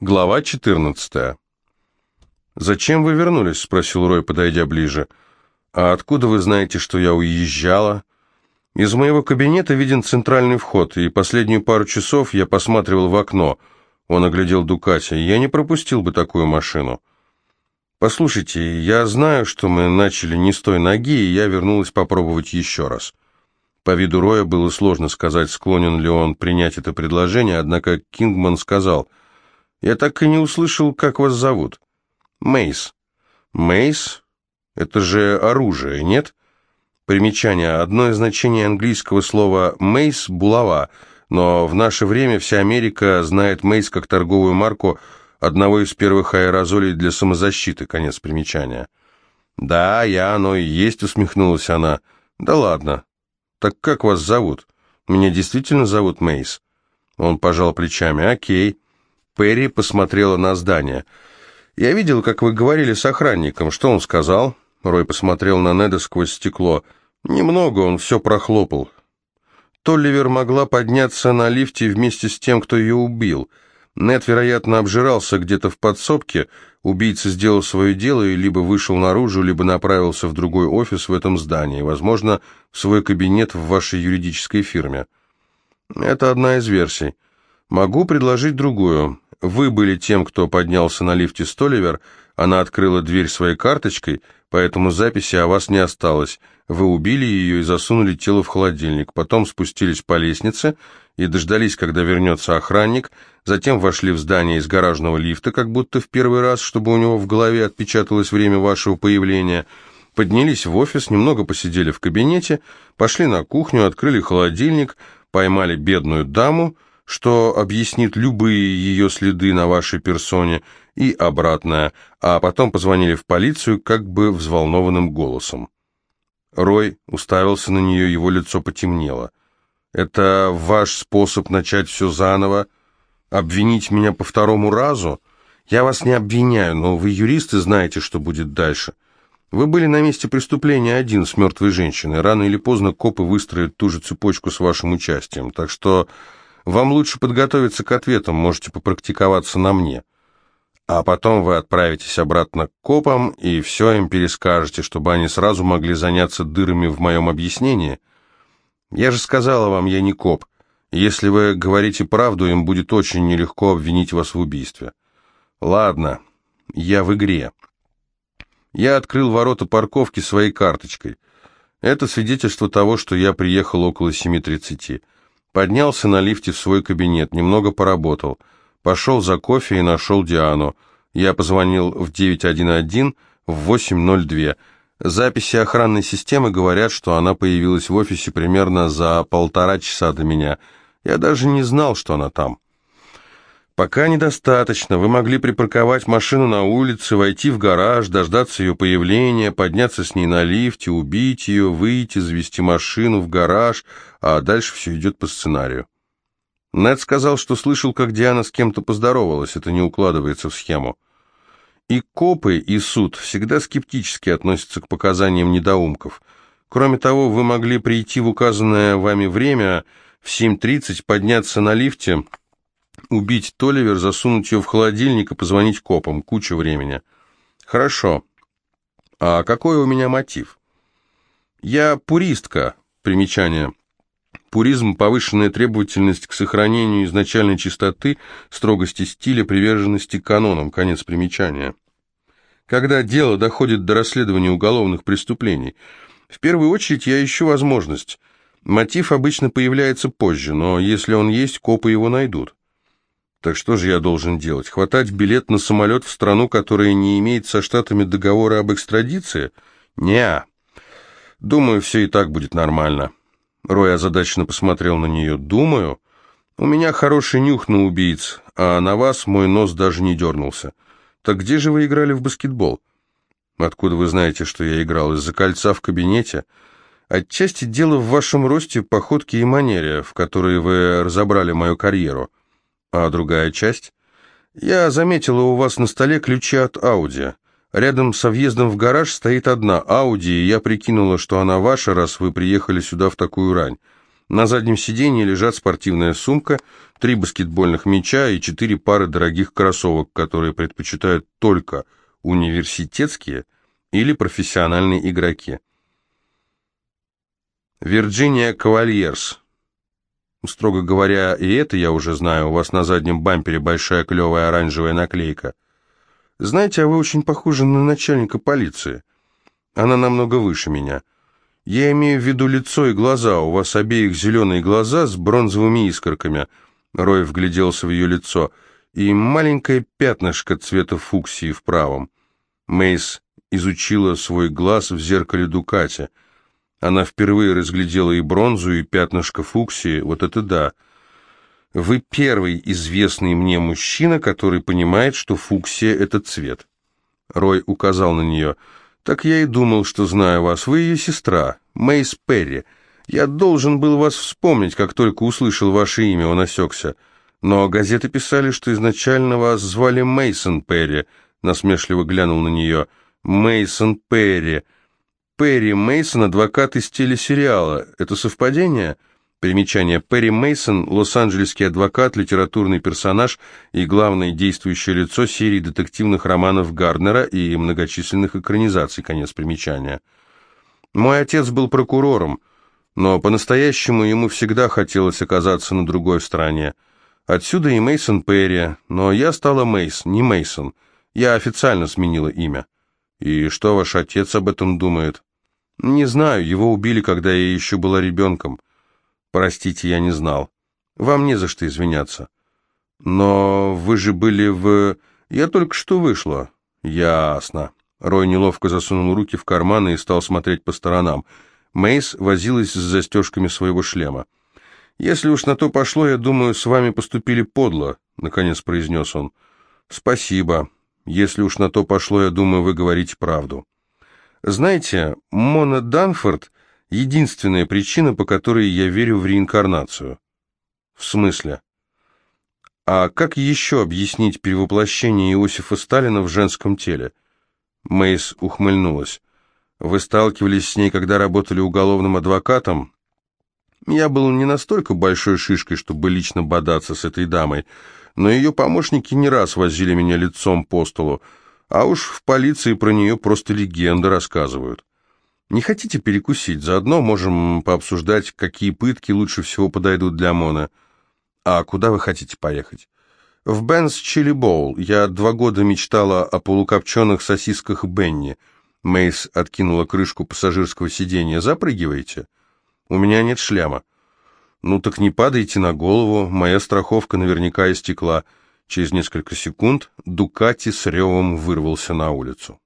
Глава 14. «Зачем вы вернулись?» — спросил Рой, подойдя ближе. «А откуда вы знаете, что я уезжала?» «Из моего кабинета виден центральный вход, и последнюю пару часов я посматривал в окно». Он оглядел Дукати. «Я не пропустил бы такую машину». «Послушайте, я знаю, что мы начали не с той ноги, и я вернулась попробовать еще раз». По виду Роя было сложно сказать, склонен ли он принять это предложение, однако Кингман сказал – я так и не услышал, как вас зовут. Мейс. Мейс? Это же оружие, нет? Примечание. Одно из значений английского слова «мейс» — булава, но в наше время вся Америка знает мейс как торговую марку одного из первых аэрозолей для самозащиты. Конец примечания. «Да, я оно и есть», — усмехнулась она. «Да ладно. Так как вас зовут? Меня действительно зовут Мейс?» Он пожал плечами. «Окей». Перри посмотрела на здание. «Я видел, как вы говорили с охранником. Что он сказал?» Рой посмотрел на Неда сквозь стекло. «Немного, он все прохлопал. Толливер могла подняться на лифте вместе с тем, кто ее убил. Нед, вероятно, обжирался где-то в подсобке. Убийца сделал свое дело и либо вышел наружу, либо направился в другой офис в этом здании, возможно, в свой кабинет в вашей юридической фирме. Это одна из версий. Могу предложить другую. Вы были тем, кто поднялся на лифте Столивер, она открыла дверь своей карточкой, поэтому записи о вас не осталось. Вы убили ее и засунули тело в холодильник, потом спустились по лестнице и дождались, когда вернется охранник, затем вошли в здание из гаражного лифта, как будто в первый раз, чтобы у него в голове отпечаталось время вашего появления, поднялись в офис, немного посидели в кабинете, пошли на кухню, открыли холодильник, поймали бедную даму, что объяснит любые ее следы на вашей персоне и обратное, а потом позвонили в полицию как бы взволнованным голосом. Рой уставился на нее, его лицо потемнело. «Это ваш способ начать все заново? Обвинить меня по второму разу? Я вас не обвиняю, но вы юристы знаете, что будет дальше. Вы были на месте преступления один с мертвой женщиной. Рано или поздно копы выстроят ту же цепочку с вашим участием, так что вам лучше подготовиться к ответам, можете попрактиковаться на мне. А потом вы отправитесь обратно к копам и все им перескажете, чтобы они сразу могли заняться дырами в моем объяснении. Я же сказала вам, я не коп. Если вы говорите правду, им будет очень нелегко обвинить вас в убийстве. Ладно, я в игре. Я открыл ворота парковки своей карточкой. Это свидетельство того, что я приехал около 7.30. Поднялся на лифте в свой кабинет, немного поработал. Пошел за кофе и нашел Диану. Я позвонил в 911 в 8.02. Записи охранной системы говорят, что она появилась в офисе примерно за полтора часа до меня. Я даже не знал, что она там. «Пока недостаточно. Вы могли припарковать машину на улице, войти в гараж, дождаться ее появления, подняться с ней на лифте, убить ее, выйти, завести машину в гараж, а дальше все идет по сценарию». Нед сказал, что слышал, как Диана с кем-то поздоровалась. Это не укладывается в схему. И копы, и суд всегда скептически относятся к показаниям недоумков. Кроме того, вы могли прийти в указанное вами время в 7.30, подняться на лифте Убить Толивер, засунуть ее в холодильник и позвонить копам. Куча времени. Хорошо. А какой у меня мотив? Я пуристка. Примечание. Пуризм – повышенная требовательность к сохранению изначальной чистоты, строгости стиля, приверженности канонам. Конец примечания. Когда дело доходит до расследования уголовных преступлений, в первую очередь я ищу возможность. Мотив обычно появляется позже, но если он есть, копы его найдут. Так что же я должен делать? Хватать билет на самолет в страну, которая не имеет со Штатами договора об экстрадиции? не Думаю, все и так будет нормально. Рой озадаченно посмотрел на нее. Думаю? У меня хороший нюх на убийц, а на вас мой нос даже не дернулся. Так где же вы играли в баскетбол? Откуда вы знаете, что я играл? Из-за кольца в кабинете? Отчасти дело в вашем росте, походке и манере, в которой вы разобрали мою карьеру. А другая часть? Я заметила у вас на столе ключи от Ауди. Рядом со въездом в гараж стоит одна Ауди, и я прикинула, что она ваша, раз вы приехали сюда в такую рань. На заднем сиденье лежат спортивная сумка, три баскетбольных мяча и четыре пары дорогих кроссовок, которые предпочитают только университетские или профессиональные игроки. Вирджиния Кавальерс. Строго говоря, и это я уже знаю, у вас на заднем бампере большая клевая оранжевая наклейка. Знаете, а вы очень похожи на начальника полиции. Она намного выше меня. Я имею в виду лицо и глаза. У вас обеих зеленые глаза с бронзовыми искорками. Рой вгляделся в ее лицо. И маленькое пятнышко цвета фуксии в правом. Мейс изучила свой глаз в зеркале Дукати. Она впервые разглядела и бронзу, и пятнышко фуксии. Вот это да. Вы первый известный мне мужчина, который понимает, что фуксия — это цвет. Рой указал на нее — «Так я и думал, что знаю вас. Вы ее сестра, Мэйс Перри. Я должен был вас вспомнить, как только услышал ваше имя, он осекся. Но газеты писали, что изначально вас звали Мейсон Перри», — насмешливо глянул на нее. Мейсон Перри. Перри Мейсон, адвокат из телесериала. Это совпадение?» Примечание. Перри Мейсон, лос-анджелесский адвокат, литературный персонаж и главное действующее лицо серии детективных романов Гарднера и многочисленных экранизаций. Конец примечания. Мой отец был прокурором, но по-настоящему ему всегда хотелось оказаться на другой стороне. Отсюда и Мейсон Перри, но я стала Мейс, не Мейсон. Я официально сменила имя. И что ваш отец об этом думает? Не знаю, его убили, когда я еще была ребенком. Простите, я не знал. Вам не за что извиняться. Но вы же были в... Я только что вышла. Ясно. Рой неловко засунул руки в карманы и стал смотреть по сторонам. Мейс возилась с застежками своего шлема. «Если уж на то пошло, я думаю, с вами поступили подло», — наконец произнес он. «Спасибо. Если уж на то пошло, я думаю, вы говорите правду». «Знаете, Мона Данфорд единственная причина, по которой я верю в реинкарнацию. В смысле? А как еще объяснить перевоплощение Иосифа Сталина в женском теле? Мейс ухмыльнулась. Вы сталкивались с ней, когда работали уголовным адвокатом? Я был не настолько большой шишкой, чтобы лично бодаться с этой дамой, но ее помощники не раз возили меня лицом по столу, а уж в полиции про нее просто легенды рассказывают. Не хотите перекусить? Заодно можем пообсуждать, какие пытки лучше всего подойдут для Мона. А куда вы хотите поехать? В Бенс Чили Боул. Я два года мечтала о полукопченых сосисках Бенни. Мейс откинула крышку пассажирского сиденья. Запрыгивайте. У меня нет шлема. Ну так не падайте на голову, моя страховка наверняка истекла. Через несколько секунд Дукати с ревом вырвался на улицу.